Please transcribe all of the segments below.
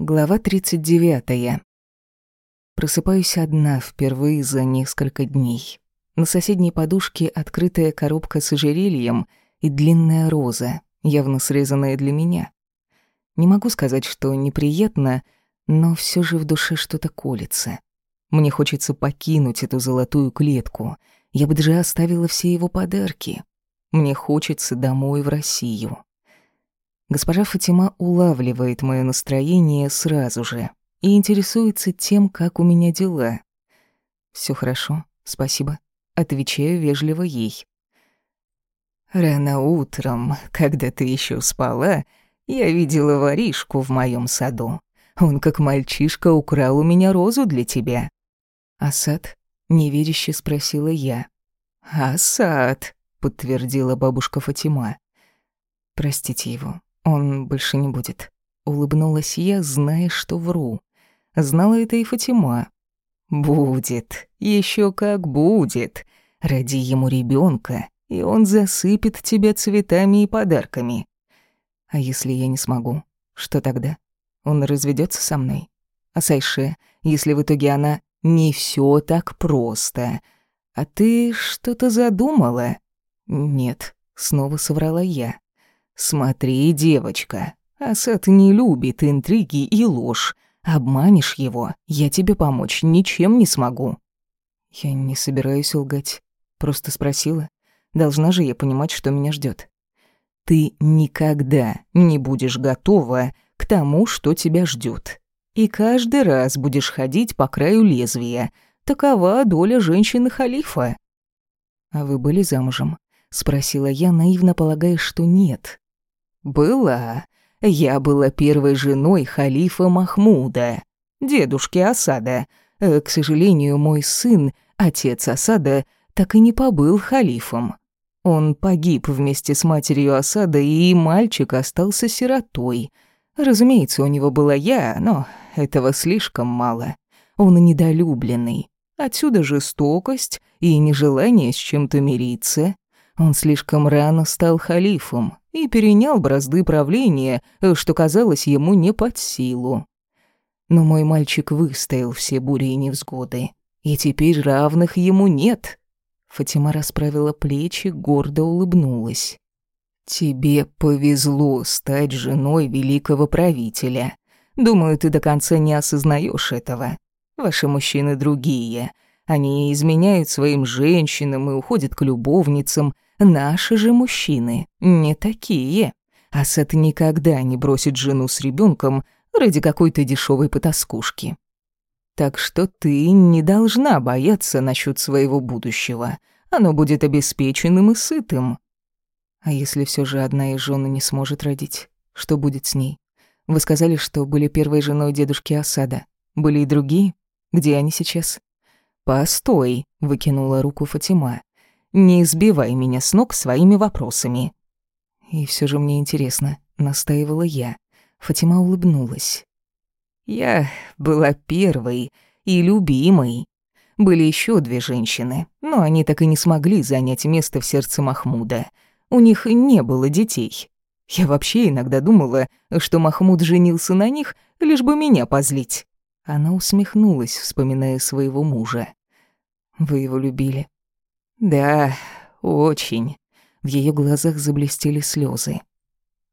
Глава 39. Просыпаюсь одна впервые за несколько дней. На соседней подушке открытая коробка с ожерельем и длинная роза, явно срезанная для меня. Не могу сказать, что неприятно, но все же в душе что-то колется. Мне хочется покинуть эту золотую клетку. Я бы даже оставила все его подарки. Мне хочется домой в Россию. Госпожа Фатима улавливает мое настроение сразу же и интересуется тем, как у меня дела. Все хорошо, спасибо. Отвечаю вежливо ей. Рано утром, когда ты еще спала, я видела воришку в моем саду. Он, как мальчишка, украл у меня розу для тебя. Асад? Неверяще спросила я. Асад, подтвердила бабушка Фатима. Простите его, он больше не будет. Улыбнулась я, зная, что вру. Знала это и Фатима. Будет, еще как будет. Ради ему ребенка, и он засыпет тебя цветами и подарками. А если я не смогу, что тогда? Он разведется со мной? А Сайше, если в итоге она не все так просто. А ты что-то задумала? Нет, снова соврала я. «Смотри, девочка, Асад не любит интриги и ложь. Обманешь его, я тебе помочь ничем не смогу». Я не собираюсь лгать. Просто спросила. Должна же я понимать, что меня ждет. Ты никогда не будешь готова к тому, что тебя ждет. И каждый раз будешь ходить по краю лезвия. Такова доля женщины-халифа. «А вы были замужем?» — спросила я, наивно полагая, что нет. «Была. Я была первой женой халифа Махмуда, дедушки Асада. Э, к сожалению, мой сын, отец Асада, так и не побыл халифом. Он погиб вместе с матерью Асада, и мальчик остался сиротой. Разумеется, у него была я, но этого слишком мало. Он недолюбленный. Отсюда жестокость и нежелание с чем-то мириться. Он слишком рано стал халифом и перенял бразды правления, что казалось ему не под силу. Но мой мальчик выстоял все бури и невзгоды, и теперь равных ему нет. Фатима расправила плечи, гордо улыбнулась. «Тебе повезло стать женой великого правителя. Думаю, ты до конца не осознаешь этого. Ваши мужчины другие. Они изменяют своим женщинам и уходят к любовницам, Наши же мужчины не такие. Асад никогда не бросит жену с ребенком ради какой-то дешевой потаскушки. Так что ты не должна бояться насчет своего будущего. Оно будет обеспеченным и сытым. А если все же одна из жен не сможет родить, что будет с ней? Вы сказали, что были первой женой дедушки Асада. Были и другие? Где они сейчас? Постой, выкинула руку Фатима. Не избивай меня с ног своими вопросами». «И все же мне интересно», — настаивала я. Фатима улыбнулась. «Я была первой и любимой. Были еще две женщины, но они так и не смогли занять место в сердце Махмуда. У них не было детей. Я вообще иногда думала, что Махмуд женился на них, лишь бы меня позлить». Она усмехнулась, вспоминая своего мужа. «Вы его любили?» Да, очень. В ее глазах заблестели слезы.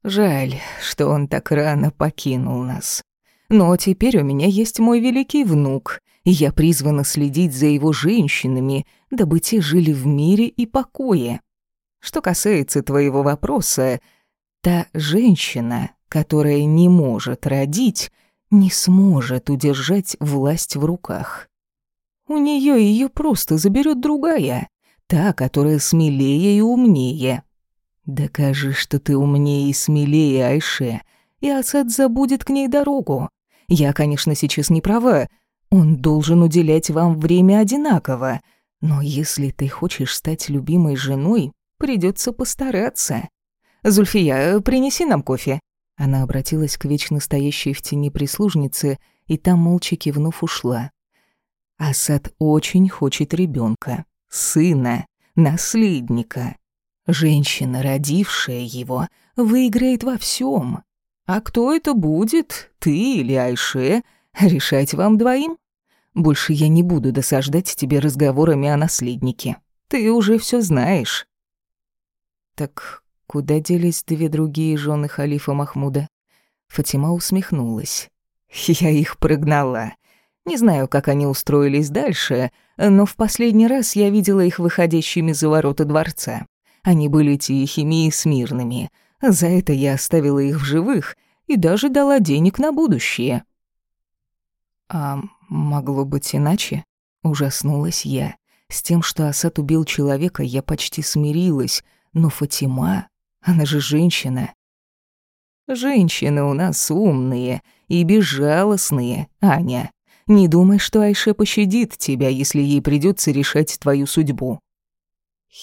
Жаль, что он так рано покинул нас. Но теперь у меня есть мой великий внук, и я призвана следить за его женщинами, дабы те жили в мире и покое. Что касается твоего вопроса, та женщина, которая не может родить, не сможет удержать власть в руках. У нее ее просто заберет другая та, которая смелее и умнее. Докажи, что ты умнее и смелее, Айше, и Асад забудет к ней дорогу. Я, конечно, сейчас не права. Он должен уделять вам время одинаково. Но если ты хочешь стать любимой женой, придется постараться. Зульфия, принеси нам кофе. Она обратилась к вечно стоящей в тени прислужнице, и та, молча кивнув, ушла. Асад очень хочет ребенка сына, наследника. Женщина, родившая его, выиграет во всем. А кто это будет, ты или Айше, решать вам двоим. Больше я не буду досаждать тебе разговорами о наследнике. Ты уже все знаешь». «Так куда делись две другие жены халифа Махмуда?» Фатима усмехнулась. «Я их прогнала. Не знаю, как они устроились дальше, но в последний раз я видела их выходящими за ворота дворца. Они были тихими и смирными. За это я оставила их в живых и даже дала денег на будущее». «А могло быть иначе?» — ужаснулась я. С тем, что Асад убил человека, я почти смирилась, но Фатима, она же женщина. Женщины у нас умные и безжалостные, Аня. Не думай, что Айше пощадит тебя, если ей придется решать твою судьбу.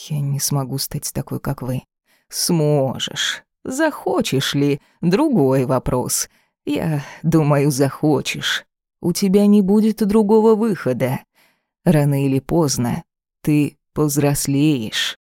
Я не смогу стать такой, как вы. Сможешь. Захочешь ли? Другой вопрос. Я думаю, захочешь. У тебя не будет другого выхода. Рано или поздно ты повзрослеешь.